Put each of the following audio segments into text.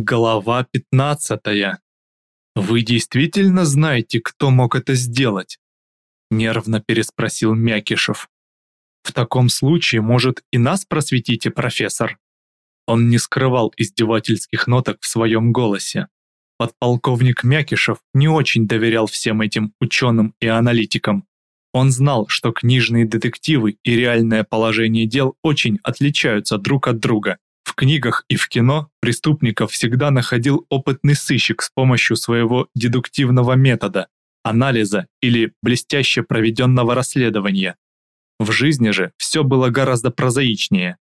Глава 15. Вы действительно знаете, кто мог это сделать? Нервно переспросил Мякишев. В таком случае, может, и нас просветите, профессор? Он не скрывал издевательских ноток в своем голосе. Подполковник Мякишев не очень доверял всем этим ученым и аналитикам. Он знал, что книжные детективы и реальное положение дел очень отличаются друг от друга книгах и в кино преступников всегда находил опытный сыщик с помощью своего дедуктивного метода, анализа или блестяще проведенного расследования. В жизни же все было гораздо прозаичнее.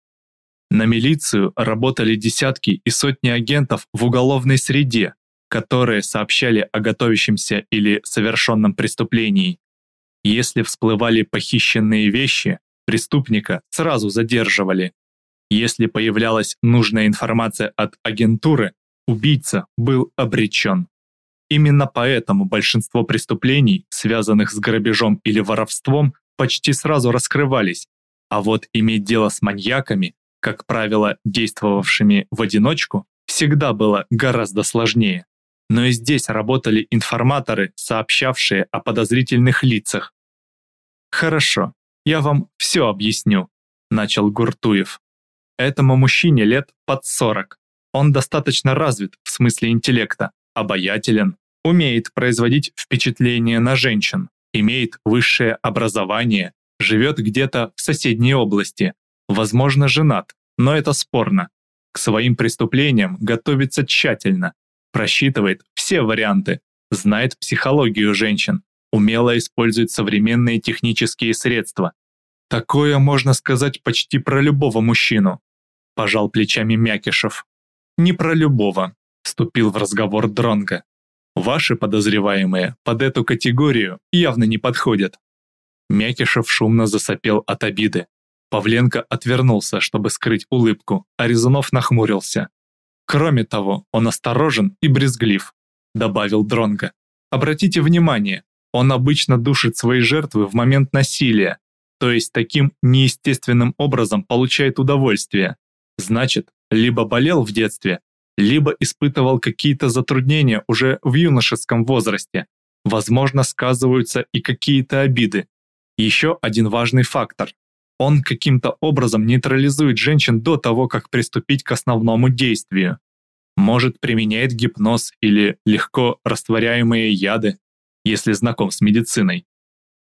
На милицию работали десятки и сотни агентов в уголовной среде, которые сообщали о готовящемся или совершенном преступлении. Если всплывали похищенные вещи, преступника сразу задерживали, если появлялась нужная информация от агентуры, убийца был обречен. Именно поэтому большинство преступлений, связанных с грабежом или воровством, почти сразу раскрывались, а вот иметь дело с маньяками, как правило, действовавшими в одиночку, всегда было гораздо сложнее. Но и здесь работали информаторы, сообщавшие о подозрительных лицах. «Хорошо, я вам все объясню», – начал Гуртуев. Этому мужчине лет под 40. Он достаточно развит в смысле интеллекта, обаятелен, умеет производить впечатление на женщин, имеет высшее образование, живет где-то в соседней области, возможно, женат, но это спорно. К своим преступлениям готовится тщательно, просчитывает все варианты, знает психологию женщин, умело использует современные технические средства. Такое можно сказать почти про любого мужчину, пожал плечами Мякишев. Не про любого, вступил в разговор Дронга. Ваши подозреваемые под эту категорию явно не подходят. Мякишев шумно засопел от обиды. Павленко отвернулся, чтобы скрыть улыбку, а Резунов нахмурился. Кроме того, он осторожен и брезглив, добавил Дронга. Обратите внимание, он обычно душит свои жертвы в момент насилия, то есть таким неестественным образом получает удовольствие. Значит, либо болел в детстве, либо испытывал какие-то затруднения уже в юношеском возрасте. Возможно, сказываются и какие-то обиды. Еще один важный фактор. Он каким-то образом нейтрализует женщин до того, как приступить к основному действию. Может, применяет гипноз или легко растворяемые яды, если знаком с медициной.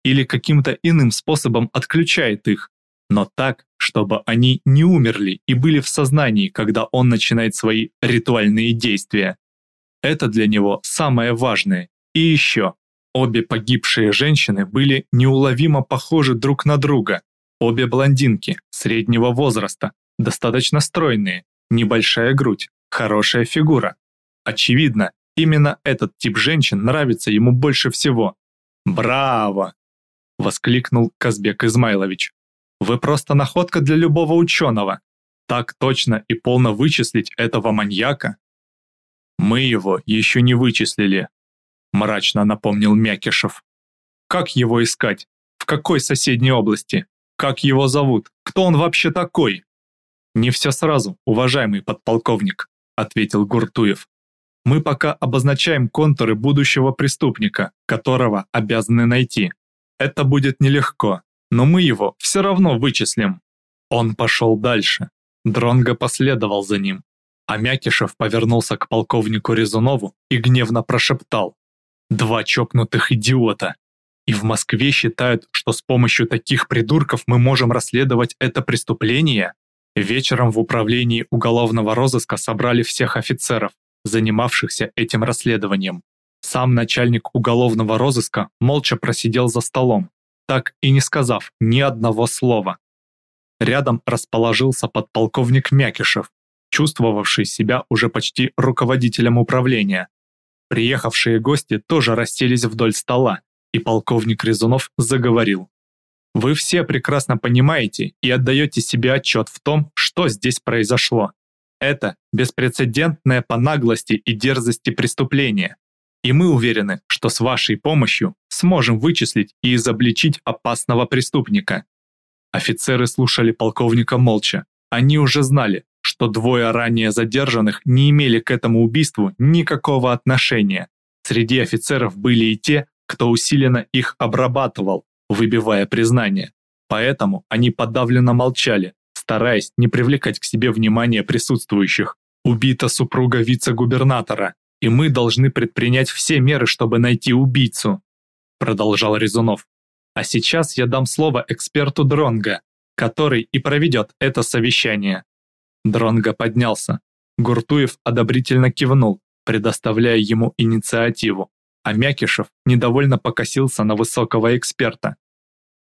Или каким-то иным способом отключает их, но так, чтобы они не умерли и были в сознании, когда он начинает свои ритуальные действия. Это для него самое важное. И еще, обе погибшие женщины были неуловимо похожи друг на друга. Обе блондинки, среднего возраста, достаточно стройные, небольшая грудь, хорошая фигура. Очевидно, именно этот тип женщин нравится ему больше всего. «Браво!» – воскликнул Казбек Измайлович. Вы просто находка для любого ученого. Так точно и полно вычислить этого маньяка. Мы его еще не вычислили, мрачно напомнил Мякишев. Как его искать? В какой соседней области? Как его зовут? Кто он вообще такой? Не все сразу, уважаемый подполковник, ответил Гуртуев. Мы пока обозначаем контуры будущего преступника, которого обязаны найти. Это будет нелегко, но мы его все равно вычислим. Он пошел дальше. Дронго последовал за ним. А Мякишев повернулся к полковнику Резунову и гневно прошептал. «Два чокнутых идиота! И в Москве считают, что с помощью таких придурков мы можем расследовать это преступление?» Вечером в управлении уголовного розыска собрали всех офицеров, занимавшихся этим расследованием. Сам начальник уголовного розыска молча просидел за столом, так и не сказав ни одного слова. Рядом расположился подполковник Мякишев, чувствовавший себя уже почти руководителем управления. Приехавшие гости тоже расселись вдоль стола, и полковник Резунов заговорил. «Вы все прекрасно понимаете и отдаете себе отчет в том, что здесь произошло. Это беспрецедентное по наглости и дерзости преступление, и мы уверены, что с вашей помощью сможем вычислить и изобличить опасного преступника. Офицеры слушали полковника молча. Они уже знали, что двое ранее задержанных не имели к этому убийству никакого отношения. Среди офицеров были и те, кто усиленно их обрабатывал, выбивая признание. Поэтому они подавленно молчали, стараясь не привлекать к себе внимание присутствующих. Убита супруга вице-губернатора, и мы должны предпринять все меры, чтобы найти убийцу, продолжал Резунов. А сейчас я дам слово эксперту Дронга, который и проведет это совещание. Дронга поднялся. Гуртуев одобрительно кивнул, предоставляя ему инициативу, а Мякишев недовольно покосился на высокого эксперта.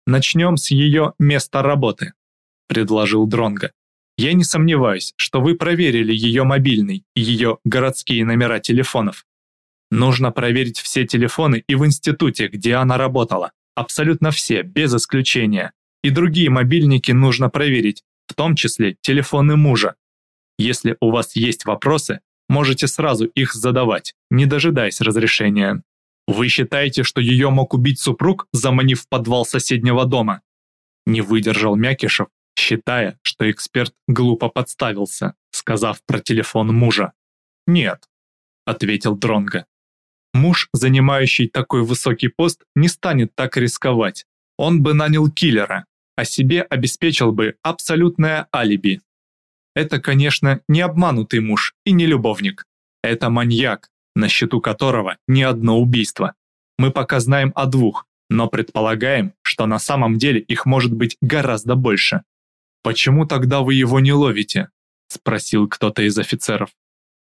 «Начнем с ее места работы», – предложил Дронга. «Я не сомневаюсь, что вы проверили ее мобильный и ее городские номера телефонов. Нужно проверить все телефоны и в институте, где она работала. Абсолютно все, без исключения. И другие мобильники нужно проверить, в том числе телефоны мужа. Если у вас есть вопросы, можете сразу их задавать, не дожидаясь разрешения. Вы считаете, что ее мог убить супруг, заманив в подвал соседнего дома? Не выдержал Мякишев, считая, что эксперт глупо подставился, сказав про телефон мужа. Нет, ответил Дронга. Муж, занимающий такой высокий пост, не станет так рисковать. Он бы нанял киллера, а себе обеспечил бы абсолютное алиби. Это, конечно, не обманутый муж и не любовник. Это маньяк, на счету которого не одно убийство. Мы пока знаем о двух, но предполагаем, что на самом деле их может быть гораздо больше. «Почему тогда вы его не ловите?» – спросил кто-то из офицеров.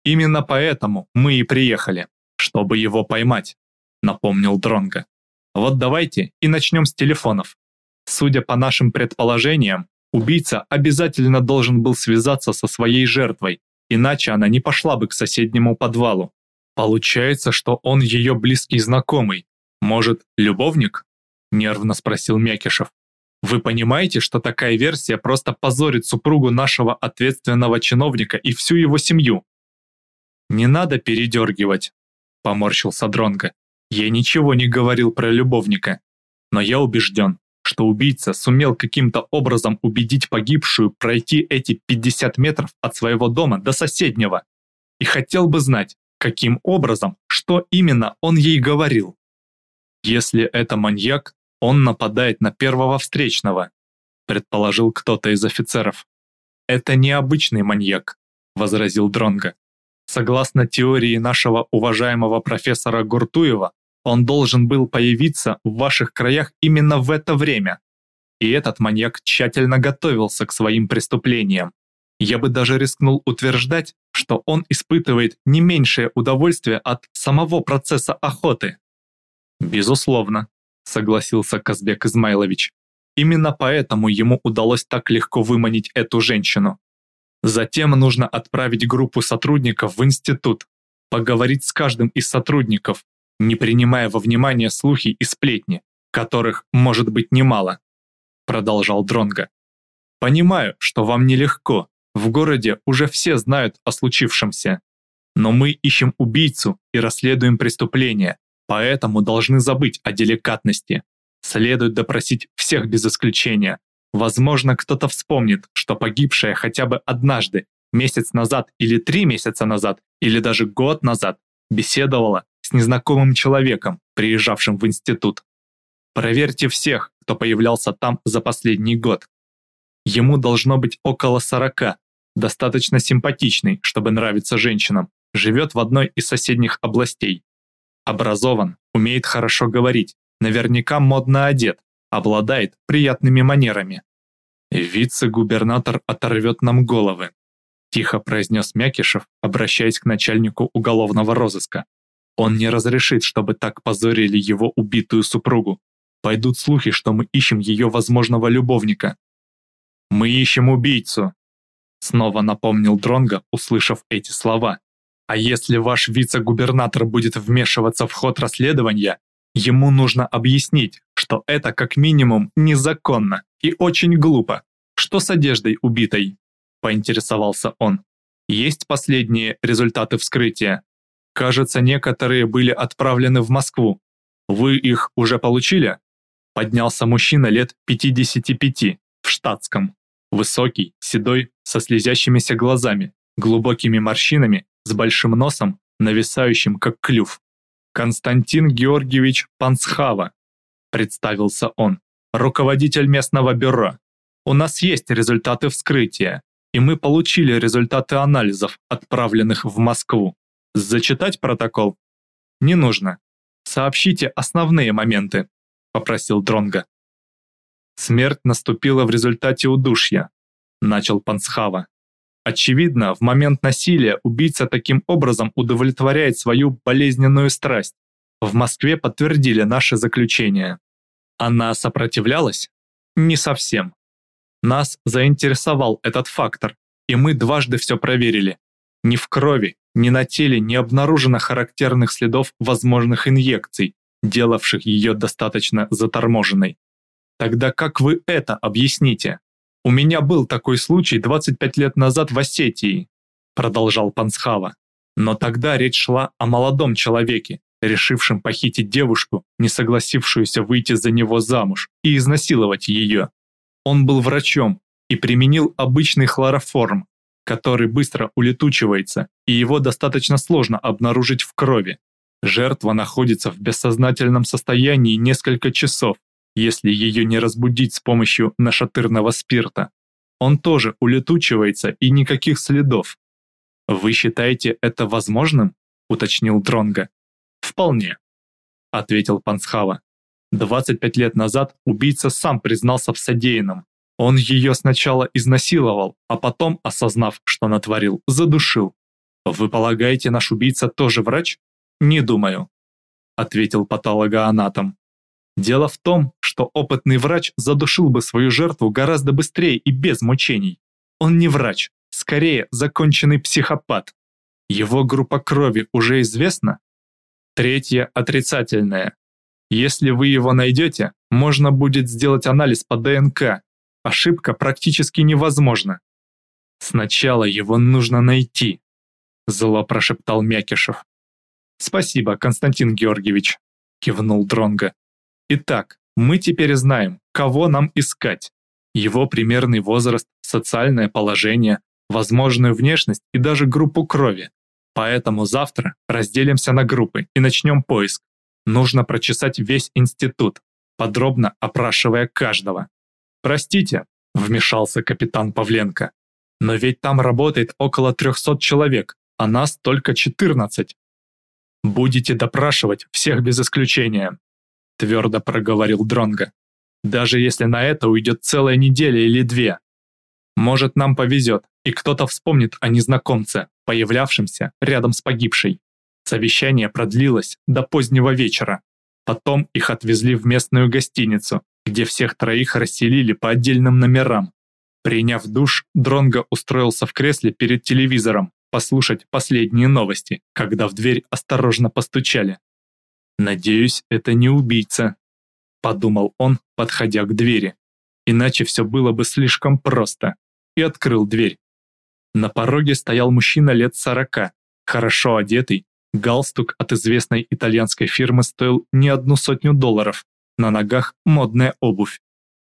«Именно поэтому мы и приехали, чтобы его поймать», – напомнил Дронга. «Вот давайте и начнем с телефонов. Судя по нашим предположениям, убийца обязательно должен был связаться со своей жертвой, иначе она не пошла бы к соседнему подвалу. Получается, что он ее близкий знакомый. Может, любовник? Нервно спросил Мякишев. Вы понимаете, что такая версия просто позорит супругу нашего ответственного чиновника и всю его семью? Не надо передергивать, поморщился Дронго. Я ничего не говорил про любовника, но я убежден, что убийца сумел каким-то образом убедить погибшую пройти эти 50 метров от своего дома до соседнего. И хотел бы знать, каким образом, что именно он ей говорил. Если это маньяк, он нападает на первого встречного, предположил кто-то из офицеров. Это необычный маньяк, возразил Дронга. Согласно теории нашего уважаемого профессора Гуртуева, он должен был появиться в ваших краях именно в это время. И этот маньяк тщательно готовился к своим преступлениям. Я бы даже рискнул утверждать, что он испытывает не меньшее удовольствие от самого процесса охоты. Безусловно, согласился Казбек Измайлович. Именно поэтому ему удалось так легко выманить эту женщину. Затем нужно отправить группу сотрудников в институт, поговорить с каждым из сотрудников, не принимая во внимание слухи и сплетни, которых может быть немало, продолжал Дронга. Понимаю, что вам нелегко. В городе уже все знают о случившемся. Но мы ищем убийцу и расследуем преступление, поэтому должны забыть о деликатности. Следует допросить всех без исключения. Возможно, кто-то вспомнит, что погибшая хотя бы однажды, месяц назад или три месяца назад, или даже год назад, беседовала с незнакомым человеком, приезжавшим в институт. Проверьте всех, кто появлялся там за последний год. Ему должно быть около 40, достаточно симпатичный, чтобы нравиться женщинам, живет в одной из соседних областей. Образован, умеет хорошо говорить, наверняка модно одет, обладает приятными манерами. Вице-губернатор оторвет нам головы, тихо произнес Мякишев, обращаясь к начальнику уголовного розыска. Он не разрешит, чтобы так позорили его убитую супругу. Пойдут слухи, что мы ищем ее возможного любовника. Мы ищем убийцу, снова напомнил Дронга, услышав эти слова. А если ваш вице-губернатор будет вмешиваться в ход расследования, ему нужно объяснить, что это как минимум незаконно и очень глупо. Что с одеждой убитой? Поинтересовался он. Есть последние результаты вскрытия? Кажется, некоторые были отправлены в Москву. Вы их уже получили? Поднялся мужчина лет 55, в штатском. Высокий, седой, со слезящимися глазами, глубокими морщинами, с большим носом, нависающим как клюв. Константин Георгиевич Панцхава, представился он, руководитель местного бюро. У нас есть результаты вскрытия, и мы получили результаты анализов, отправленных в Москву. Зачитать протокол? Не нужно. Сообщите основные моменты, попросил Дронга. Смерть наступила в результате удушья, начал Панцхава. Очевидно, в момент насилия убийца таким образом удовлетворяет свою болезненную страсть. В Москве подтвердили наше заключение. Она сопротивлялась? Не совсем. Нас заинтересовал этот фактор, и мы дважды все проверили. Ни в крови, ни на теле не обнаружено характерных следов возможных инъекций, делавших ее достаточно заторможенной. Тогда как вы это объясните? У меня был такой случай 25 лет назад в Осетии, продолжал Панцхава. Но тогда речь шла о молодом человеке, решившем похитить девушку, не согласившуюся выйти за него замуж, и изнасиловать ее. Он был врачом и применил обычный хлороформ, который быстро улетучивается, и его достаточно сложно обнаружить в крови. Жертва находится в бессознательном состоянии несколько часов, если ее не разбудить с помощью нашатырного спирта. Он тоже улетучивается и никаких следов. «Вы считаете это возможным?» – уточнил Дронга. «Вполне», – ответил Панцхава. 25 лет назад убийца сам признался в содеянном. Он ее сначала изнасиловал, а потом, осознав, что натворил, задушил. «Вы полагаете, наш убийца тоже врач?» «Не думаю», – ответил патологоанатом. Дело в том, что опытный врач задушил бы свою жертву гораздо быстрее и без мучений. Он не врач, скорее законченный психопат. Его группа крови уже известна? Третья отрицательная. Если вы его найдете, можно будет сделать анализ по ДНК. Ошибка практически невозможна. Сначала его нужно найти, зло прошептал Мякишев. Спасибо, Константин Георгиевич, кивнул Дронга. Итак, мы теперь знаем, кого нам искать. Его примерный возраст, социальное положение, возможную внешность и даже группу крови. Поэтому завтра разделимся на группы и начнем поиск. Нужно прочесать весь институт, подробно опрашивая каждого. «Простите», — вмешался капитан Павленко, «но ведь там работает около 300 человек, а нас только 14. Будете допрашивать всех без исключения твердо проговорил Дронга. Даже если на это уйдет целая неделя или две. Может, нам повезет, и кто-то вспомнит о незнакомце, появлявшемся рядом с погибшей. Совещание продлилось до позднего вечера. Потом их отвезли в местную гостиницу, где всех троих расселили по отдельным номерам. Приняв душ, Дронго устроился в кресле перед телевизором послушать последние новости, когда в дверь осторожно постучали. «Надеюсь, это не убийца», — подумал он, подходя к двери. Иначе все было бы слишком просто. И открыл дверь. На пороге стоял мужчина лет сорока, хорошо одетый, галстук от известной итальянской фирмы стоил не одну сотню долларов, на ногах модная обувь.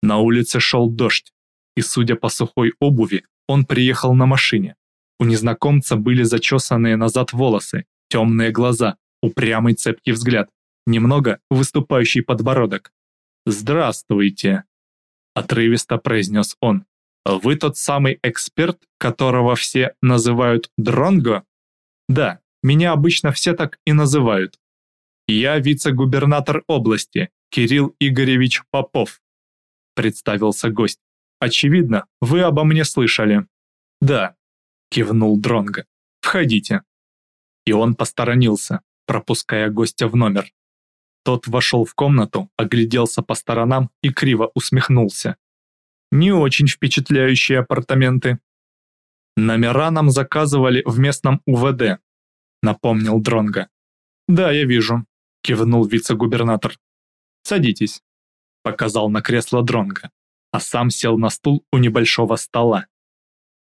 На улице шел дождь, и судя по сухой обуви, он приехал на машине. У незнакомца были зачесанные назад волосы, темные глаза, упрямый цепкий взгляд, немного выступающий подбородок. «Здравствуйте», — отрывисто произнес он. «Вы тот самый эксперт, которого все называют Дронго?» «Да, меня обычно все так и называют. Я вице-губернатор области, Кирилл Игоревич Попов», — представился гость. «Очевидно, вы обо мне слышали». «Да», — кивнул Дронго. «Входите». И он посторонился, пропуская гостя в номер. Тот вошел в комнату, огляделся по сторонам и криво усмехнулся. Не очень впечатляющие апартаменты. Номера нам заказывали в местном УВД, напомнил Дронга. Да, я вижу, кивнул вице-губернатор. Садитесь, показал на кресло Дронга, а сам сел на стул у небольшого стола.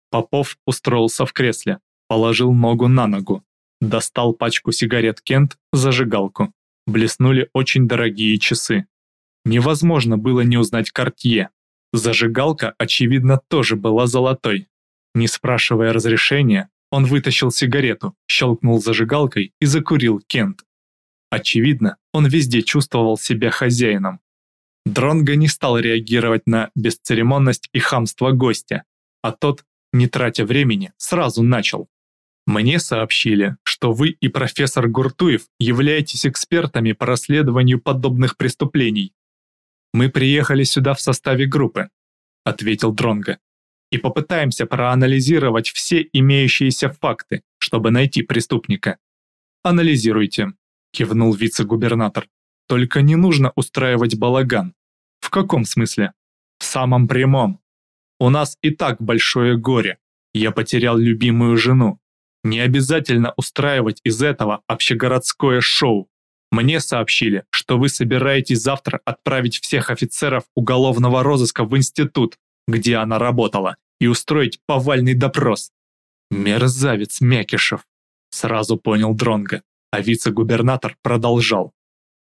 Попов устроился в кресле, положил ногу на ногу, достал пачку сигарет Кент, зажигалку блеснули очень дорогие часы. Невозможно было не узнать Картье. Зажигалка, очевидно, тоже была золотой. Не спрашивая разрешения, он вытащил сигарету, щелкнул зажигалкой и закурил Кент. Очевидно, он везде чувствовал себя хозяином. Дронго не стал реагировать на бесцеремонность и хамство гостя, а тот, не тратя времени, сразу начал. «Мне сообщили, что вы и профессор Гуртуев являетесь экспертами по расследованию подобных преступлений. Мы приехали сюда в составе группы», — ответил Дронго, «и попытаемся проанализировать все имеющиеся факты, чтобы найти преступника». «Анализируйте», — кивнул вице-губернатор. «Только не нужно устраивать балаган». «В каком смысле?» «В самом прямом. У нас и так большое горе. Я потерял любимую жену. Не обязательно устраивать из этого общегородское шоу. Мне сообщили, что вы собираетесь завтра отправить всех офицеров уголовного розыска в институт, где она работала, и устроить повальный допрос. Мерзавец Мякишев, сразу понял Дронга, а вице-губернатор продолжал.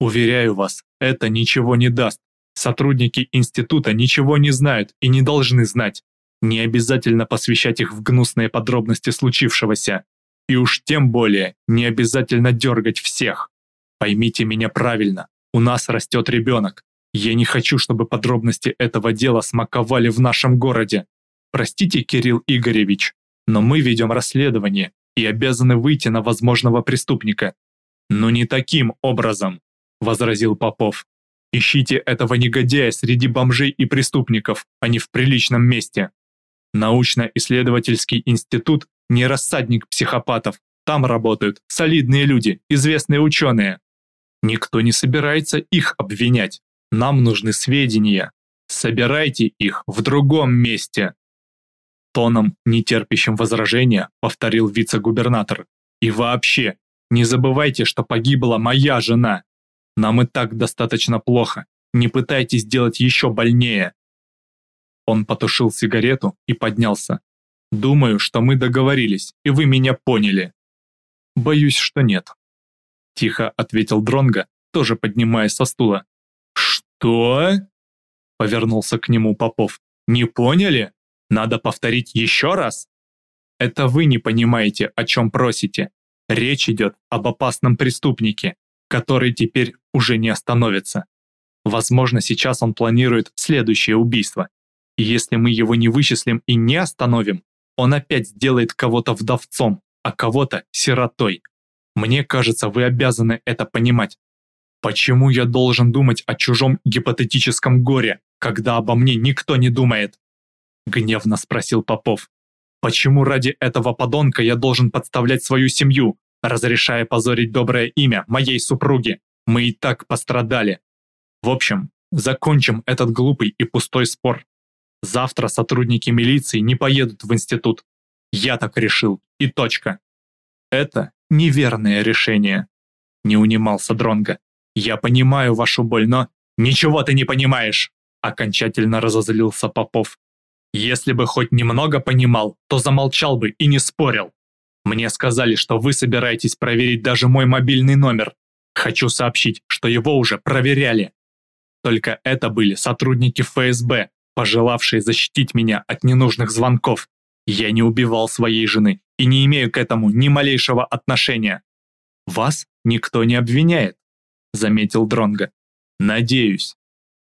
Уверяю вас, это ничего не даст. Сотрудники института ничего не знают и не должны знать. Не обязательно посвящать их в гнусные подробности случившегося. И уж тем более не обязательно дергать всех. Поймите меня правильно, у нас растет ребенок. Я не хочу, чтобы подробности этого дела смаковали в нашем городе. Простите, Кирилл Игоревич, но мы ведем расследование и обязаны выйти на возможного преступника. Но не таким образом, возразил Попов. Ищите этого негодяя среди бомжей и преступников, а не в приличном месте. Научно-исследовательский институт не рассадник психопатов. Там работают солидные люди, известные ученые. Никто не собирается их обвинять. Нам нужны сведения. Собирайте их в другом месте. Тоном, нетерпящим возражения, повторил вице-губернатор. И вообще, не забывайте, что погибла моя жена. Нам и так достаточно плохо. Не пытайтесь сделать еще больнее. Он потушил сигарету и поднялся. «Думаю, что мы договорились, и вы меня поняли». «Боюсь, что нет», — тихо ответил Дронга, тоже поднимаясь со стула. «Что?» — повернулся к нему Попов. «Не поняли? Надо повторить еще раз?» «Это вы не понимаете, о чем просите. Речь идет об опасном преступнике, который теперь уже не остановится. Возможно, сейчас он планирует следующее убийство. И если мы его не вычислим и не остановим, он опять сделает кого-то вдовцом, а кого-то сиротой. Мне кажется, вы обязаны это понимать. Почему я должен думать о чужом гипотетическом горе, когда обо мне никто не думает? Гневно спросил Попов. Почему ради этого подонка я должен подставлять свою семью, разрешая позорить доброе имя моей супруги? Мы и так пострадали. В общем, закончим этот глупый и пустой спор. Завтра сотрудники милиции не поедут в институт. Я так решил, и точка. Это неверное решение. Не унимался Дронга. Я понимаю вашу боль, но... Ничего ты не понимаешь! Окончательно разозлился Попов. Если бы хоть немного понимал, то замолчал бы и не спорил. Мне сказали, что вы собираетесь проверить даже мой мобильный номер. Хочу сообщить, что его уже проверяли. Только это были сотрудники ФСБ, пожелавшие защитить меня от ненужных звонков. Я не убивал своей жены и не имею к этому ни малейшего отношения. Вас никто не обвиняет, заметил Дронга. Надеюсь.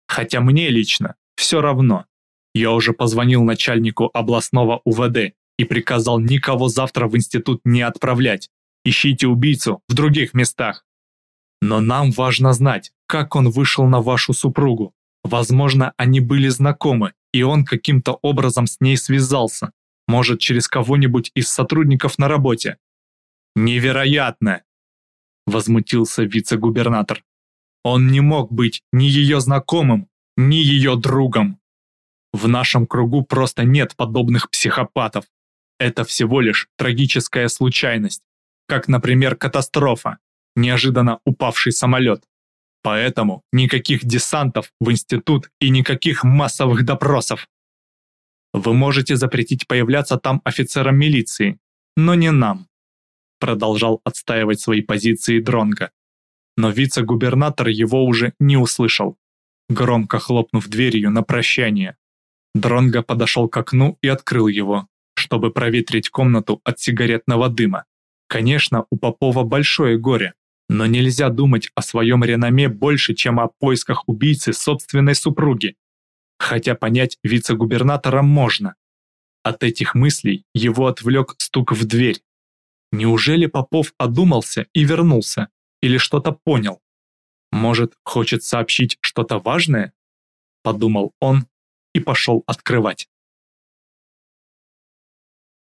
Хотя мне лично все равно. Я уже позвонил начальнику областного УВД и приказал никого завтра в институт не отправлять. Ищите убийцу в других местах. Но нам важно знать, как он вышел на вашу супругу. Возможно, они были знакомы, и он каким-то образом с ней связался, может, через кого-нибудь из сотрудников на работе. «Невероятно!» – возмутился вице-губернатор. «Он не мог быть ни ее знакомым, ни ее другом. В нашем кругу просто нет подобных психопатов. Это всего лишь трагическая случайность, как, например, катастрофа, неожиданно упавший самолет. Поэтому никаких десантов в институт и никаких массовых допросов. Вы можете запретить появляться там офицерам милиции, но не нам. Продолжал отстаивать свои позиции Дронга. Но вице-губернатор его уже не услышал, громко хлопнув дверью на прощание. Дронго подошел к окну и открыл его, чтобы проветрить комнату от сигаретного дыма. Конечно, у Попова большое горе, но нельзя думать о своем реноме больше, чем о поисках убийцы собственной супруги. Хотя понять вице-губернатора можно. От этих мыслей его отвлек стук в дверь. Неужели Попов одумался и вернулся? Или что-то понял? Может, хочет сообщить что-то важное? Подумал он и пошел открывать.